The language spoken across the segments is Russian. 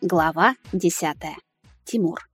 Глава десятая. Тимур.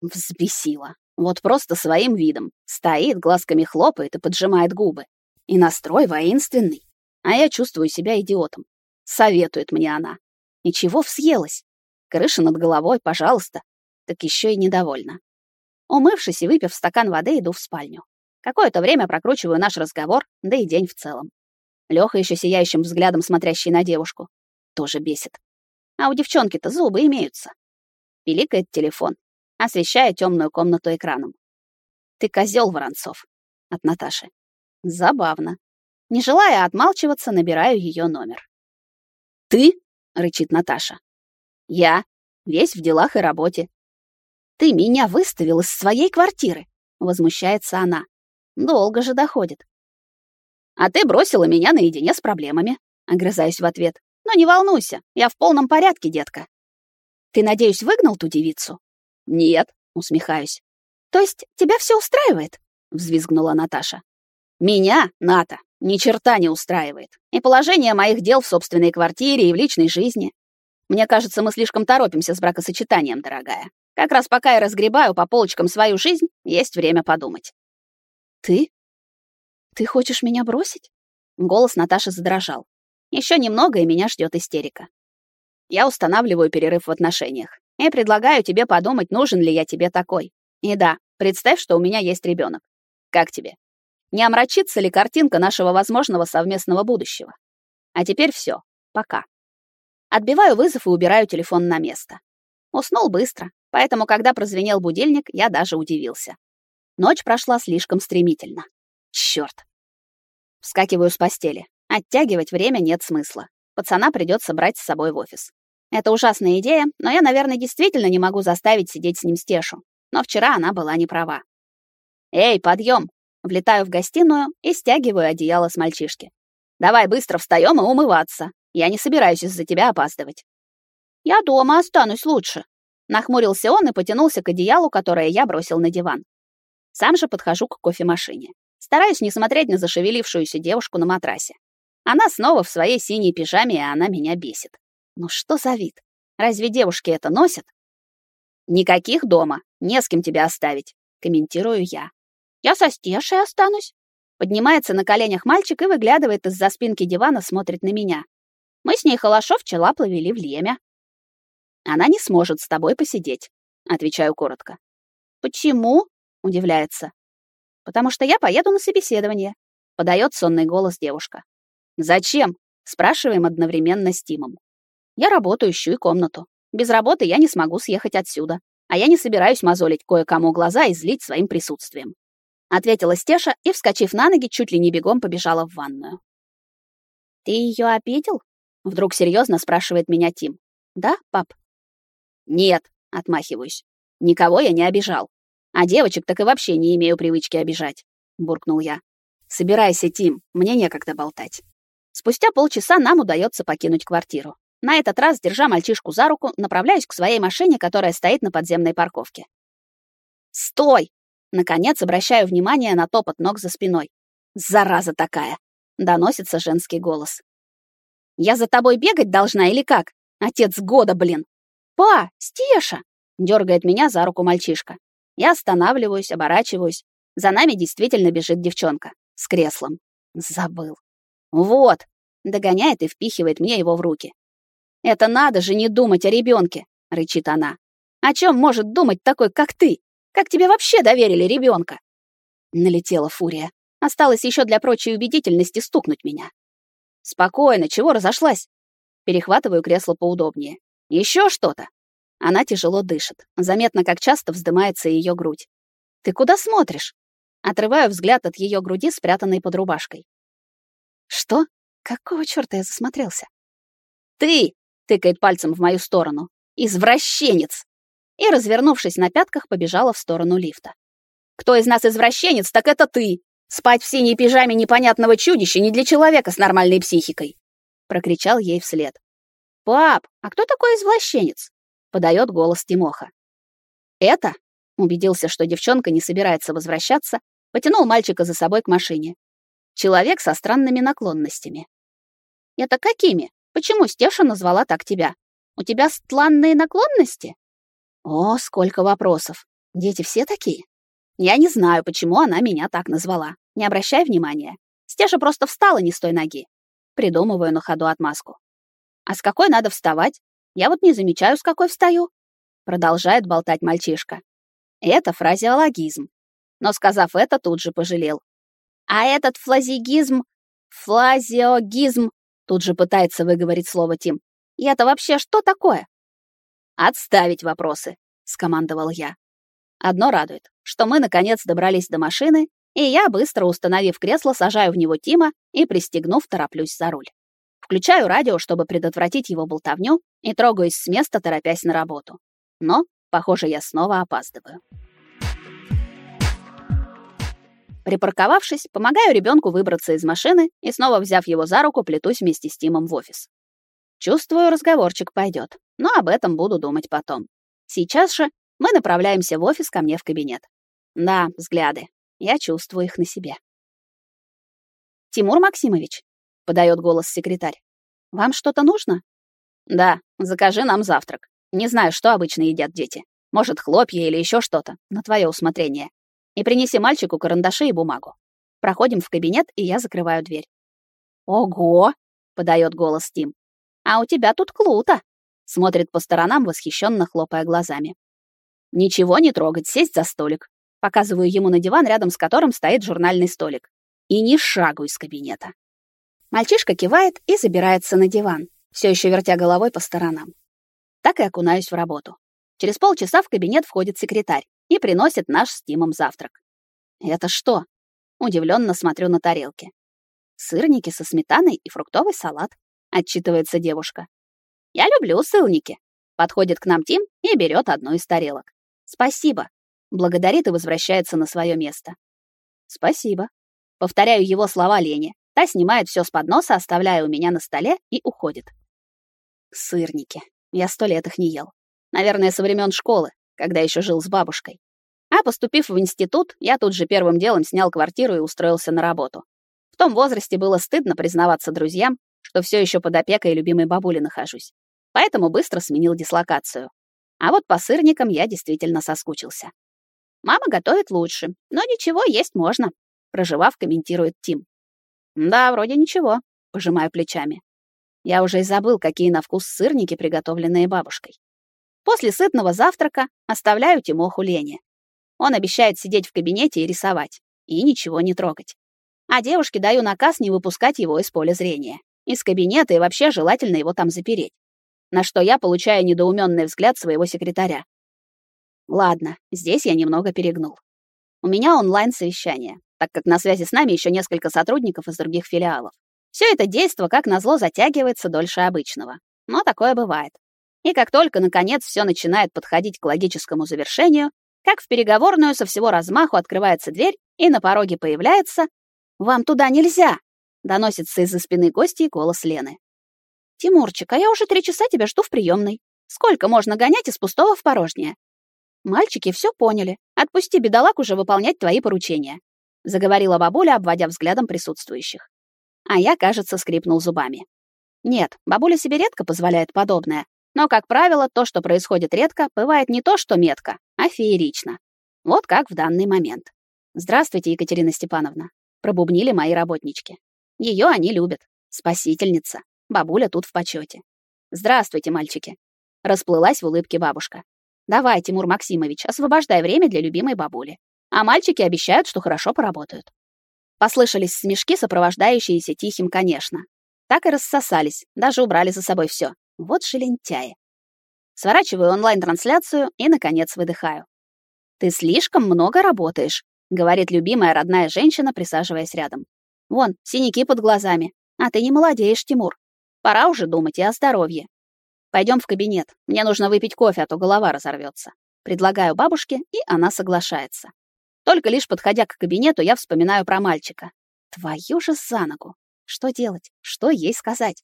Взбесила. Вот просто своим видом. Стоит, глазками хлопает и поджимает губы. И настрой воинственный. А я чувствую себя идиотом. Советует мне она. И чего всъелась? Крыша над головой, пожалуйста. Так еще и недовольна. Умывшись и выпив стакан воды, иду в спальню. Какое-то время прокручиваю наш разговор, да и день в целом. Лёха еще сияющим взглядом смотрящий на девушку. Тоже бесит. А у девчонки-то зубы имеются. Пиликает телефон, освещая темную комнату экраном. «Ты козел, Воронцов!» От Наташи. Забавно. Не желая отмалчиваться, набираю ее номер. «Ты?» — рычит Наташа. «Я. Весь в делах и работе». «Ты меня выставил из своей квартиры!» — возмущается она. Долго же доходит. «А ты бросила меня наедине с проблемами», — огрызаюсь в ответ. Но не волнуйся, я в полном порядке, детка. Ты, надеюсь, выгнал ту девицу? Нет, усмехаюсь. То есть тебя все устраивает? взвизгнула Наташа. Меня, Ната, ни черта не устраивает. И положение моих дел в собственной квартире и в личной жизни. Мне кажется, мы слишком торопимся с бракосочетанием, дорогая. Как раз пока я разгребаю по полочкам свою жизнь, есть время подумать. Ты? Ты хочешь меня бросить? Голос Наташи задрожал. Еще немного, и меня ждет истерика. Я устанавливаю перерыв в отношениях и предлагаю тебе подумать, нужен ли я тебе такой. И да, представь, что у меня есть ребенок. Как тебе? Не омрачится ли картинка нашего возможного совместного будущего? А теперь все. Пока. Отбиваю вызов и убираю телефон на место. Уснул быстро, поэтому, когда прозвенел будильник, я даже удивился. Ночь прошла слишком стремительно. Чёрт. Вскакиваю с постели. Оттягивать время нет смысла. Пацана придется брать с собой в офис. Это ужасная идея, но я, наверное, действительно не могу заставить сидеть с ним Стешу. Но вчера она была не права. «Эй, подъем! Влетаю в гостиную и стягиваю одеяло с мальчишки. «Давай быстро встаем и умываться. Я не собираюсь из-за тебя опаздывать». «Я дома останусь лучше», — нахмурился он и потянулся к одеялу, которое я бросил на диван. Сам же подхожу к кофемашине. Стараюсь не смотреть на зашевелившуюся девушку на матрасе. Она снова в своей синей пижаме, и она меня бесит. Ну что за вид? Разве девушки это носят? Никаких дома, не с кем тебя оставить, комментирую я. Я со Стешей останусь. Поднимается на коленях мальчик и выглядывает из-за спинки дивана, смотрит на меня. Мы с ней хорошо вчера плавили в Леме. Она не сможет с тобой посидеть, отвечаю коротко. Почему? удивляется. Потому что я поеду на собеседование, подает сонный голос девушка. «Зачем?» — спрашиваем одновременно с Тимом. «Я работаю, ищу и комнату. Без работы я не смогу съехать отсюда, а я не собираюсь мозолить кое-кому глаза и злить своим присутствием». Ответила Стеша и, вскочив на ноги, чуть ли не бегом побежала в ванную. «Ты ее обидел?» — вдруг серьезно спрашивает меня Тим. «Да, пап?» «Нет», — отмахиваюсь. «Никого я не обижал. А девочек так и вообще не имею привычки обижать», — буркнул я. «Собирайся, Тим, мне некогда болтать». Спустя полчаса нам удается покинуть квартиру. На этот раз, держа мальчишку за руку, направляюсь к своей машине, которая стоит на подземной парковке. «Стой!» Наконец обращаю внимание на топот ног за спиной. «Зараза такая!» — доносится женский голос. «Я за тобой бегать должна или как? Отец года, блин!» «Па! Стеша!» — дергает меня за руку мальчишка. Я останавливаюсь, оборачиваюсь. За нами действительно бежит девчонка. С креслом. Забыл. «Вот!» — догоняет и впихивает мне его в руки. «Это надо же не думать о ребенке, рычит она. «О чем может думать такой, как ты? Как тебе вообще доверили ребенка? Налетела фурия. Осталось еще для прочей убедительности стукнуть меня. «Спокойно, чего разошлась?» Перехватываю кресло поудобнее. Еще что-то?» Она тяжело дышит. Заметно, как часто вздымается ее грудь. «Ты куда смотришь?» Отрываю взгляд от ее груди, спрятанной под рубашкой. Что? Какого чёрта я засмотрелся? Ты, тыкает пальцем в мою сторону. Извращенец. И, развернувшись на пятках, побежала в сторону лифта. Кто из нас извращенец, так это ты. Спать в синей пижаме непонятного чудища не для человека с нормальной психикой, прокричал ей вслед. Пап, а кто такой извращенец? подает голос Тимоха. Это убедился, что девчонка не собирается возвращаться, потянул мальчика за собой к машине. Человек со странными наклонностями. Это какими? Почему Стеша назвала так тебя? У тебя стланные наклонности? О, сколько вопросов. Дети все такие. Я не знаю, почему она меня так назвала. Не обращай внимания. Стеша просто встала не с той ноги. Придумываю на ходу отмазку. А с какой надо вставать? Я вот не замечаю, с какой встаю. Продолжает болтать мальчишка. Это фразеологизм. Но, сказав это, тут же пожалел. А этот флазигизм... Флазиогизм... Тут же пытается выговорить слово Тим. И это вообще что такое? Отставить вопросы, скомандовал я. Одно радует, что мы наконец добрались до машины, и я, быстро установив кресло, сажаю в него Тима и, пристегнув, тороплюсь за руль. Включаю радио, чтобы предотвратить его болтовню, и трогаюсь с места, торопясь на работу. Но, похоже, я снова опаздываю. Припарковавшись, помогаю ребенку выбраться из машины и, снова взяв его за руку, плетусь вместе с Тимом в офис. Чувствую, разговорчик пойдет, но об этом буду думать потом. Сейчас же мы направляемся в офис ко мне в кабинет. Да, взгляды. Я чувствую их на себе. Тимур Максимович, подает голос секретарь. Вам что-то нужно? Да, закажи нам завтрак. Не знаю, что обычно едят дети. Может, хлопья или еще что-то, на твое усмотрение. И принеси мальчику карандаши и бумагу. Проходим в кабинет, и я закрываю дверь. Ого, подает голос Тим. А у тебя тут клуто. Смотрит по сторонам, восхищенно хлопая глазами. Ничего не трогать, сесть за столик. Показываю ему на диван, рядом с которым стоит журнальный столик. И ни шагу из кабинета. Мальчишка кивает и забирается на диван, все еще вертя головой по сторонам. Так и окунаюсь в работу. Через полчаса в кабинет входит секретарь и приносит наш с Тимом завтрак. Это что? Удивленно смотрю на тарелки. Сырники со сметаной и фруктовый салат, отчитывается девушка. Я люблю сырники. Подходит к нам Тим и берет одну из тарелок. Спасибо. Благодарит и возвращается на свое место. Спасибо. Повторяю его слова Лене. Та снимает все с подноса, оставляя у меня на столе и уходит. Сырники. Я сто лет их не ел. Наверное, со времен школы, когда еще жил с бабушкой. А поступив в институт, я тут же первым делом снял квартиру и устроился на работу. В том возрасте было стыдно признаваться друзьям, что все еще под опекой любимой бабули нахожусь. Поэтому быстро сменил дислокацию. А вот по сырникам я действительно соскучился. Мама готовит лучше, но ничего, есть можно, проживав, комментирует Тим. Да, вроде ничего, пожимаю плечами. Я уже и забыл, какие на вкус сырники, приготовленные бабушкой. После сытного завтрака оставляю Тимоху Лене. Он обещает сидеть в кабинете и рисовать, и ничего не трогать. А девушке даю наказ не выпускать его из поля зрения. Из кабинета и вообще желательно его там запереть. На что я получаю недоуменный взгляд своего секретаря. Ладно, здесь я немного перегнул. У меня онлайн-совещание, так как на связи с нами еще несколько сотрудников из других филиалов. Все это действо, как назло, затягивается дольше обычного. Но такое бывает. И как только, наконец, все начинает подходить к логическому завершению, как в переговорную со всего размаху открывается дверь, и на пороге появляется «Вам туда нельзя!» доносится из-за спины гостей голос Лены. «Тимурчик, а я уже три часа тебя жду в приемной. Сколько можно гонять из пустого в порожнее?» «Мальчики все поняли. Отпусти бедолаг уже выполнять твои поручения», заговорила бабуля, обводя взглядом присутствующих. А я, кажется, скрипнул зубами. Нет, бабуля себе редко позволяет подобное, но, как правило, то, что происходит редко, бывает не то, что метко, а феерично. Вот как в данный момент. «Здравствуйте, Екатерина Степановна», — пробубнили мои работнички. Ее они любят. Спасительница. Бабуля тут в почете. «Здравствуйте, мальчики», — расплылась в улыбке бабушка. «Давай, Тимур Максимович, освобождай время для любимой бабули. А мальчики обещают, что хорошо поработают». Послышались смешки, сопровождающиеся тихим, конечно. Так и рассосались, даже убрали за собой все. Вот же лентяи. Сворачиваю онлайн-трансляцию и, наконец, выдыхаю. «Ты слишком много работаешь», — говорит любимая родная женщина, присаживаясь рядом. «Вон, синяки под глазами. А ты не молодеешь, Тимур. Пора уже думать и о здоровье. Пойдем в кабинет. Мне нужно выпить кофе, а то голова разорвется. Предлагаю бабушке, и она соглашается. Только лишь подходя к кабинету, я вспоминаю про мальчика. Твою же за ногу. Что делать? Что ей сказать?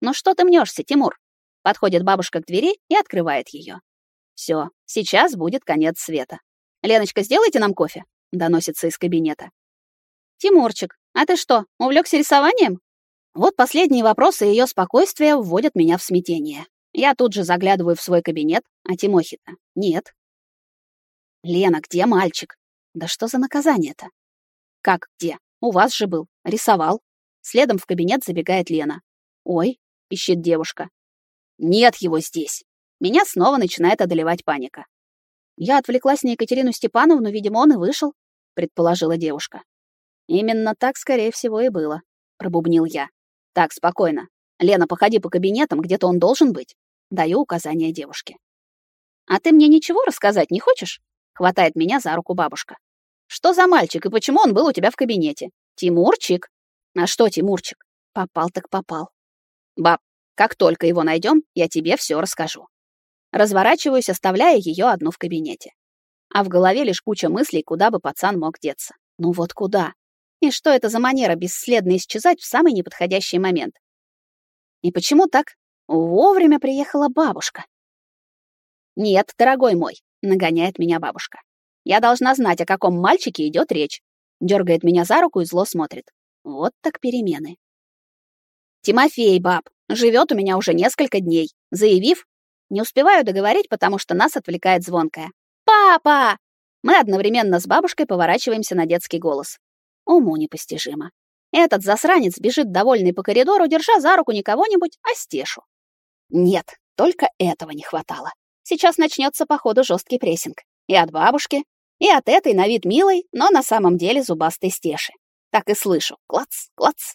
«Ну что ты мнешься, Тимур?» Подходит бабушка к двери и открывает ее. Все, сейчас будет конец света. «Леночка, сделайте нам кофе», — доносится из кабинета. «Тимурчик, а ты что, увлекся рисованием?» Вот последние вопросы ее спокойствия вводят меня в смятение. Я тут же заглядываю в свой кабинет, а Тимохи-то нет. Лена, где мальчик? Да что за наказание-то? Как где? У вас же был. Рисовал. Следом в кабинет забегает Лена. Ой, ищет девушка. Нет его здесь. Меня снова начинает одолевать паника. Я отвлеклась на Екатерину Степановну, видимо, он и вышел, предположила девушка. Именно так, скорее всего, и было, пробубнил я. Так, спокойно. Лена, походи по кабинетам, где-то он должен быть. Даю указания девушке. А ты мне ничего рассказать не хочешь? Хватает меня за руку бабушка. Что за мальчик и почему он был у тебя в кабинете? Тимурчик. А что Тимурчик? Попал так попал. Баб, как только его найдем, я тебе все расскажу. Разворачиваюсь, оставляя ее одну в кабинете. А в голове лишь куча мыслей, куда бы пацан мог деться. Ну вот куда? И что это за манера бесследно исчезать в самый неподходящий момент? И почему так вовремя приехала бабушка? Нет, дорогой мой, нагоняет меня бабушка. Я должна знать, о каком мальчике идет речь. Дергает меня за руку и зло смотрит. Вот так перемены. Тимофей, баб, живет у меня уже несколько дней, заявив, не успеваю договорить, потому что нас отвлекает звонкая. «Папа!» Мы одновременно с бабушкой поворачиваемся на детский голос. Уму непостижимо. Этот засранец бежит довольный по коридору, держа за руку не кого-нибудь, а Стешу. Нет, только этого не хватало. Сейчас начнется, походу, жесткий прессинг. И от бабушки, и от этой на вид милой, но на самом деле зубастой Стеши. Так и слышу. Клац, клац.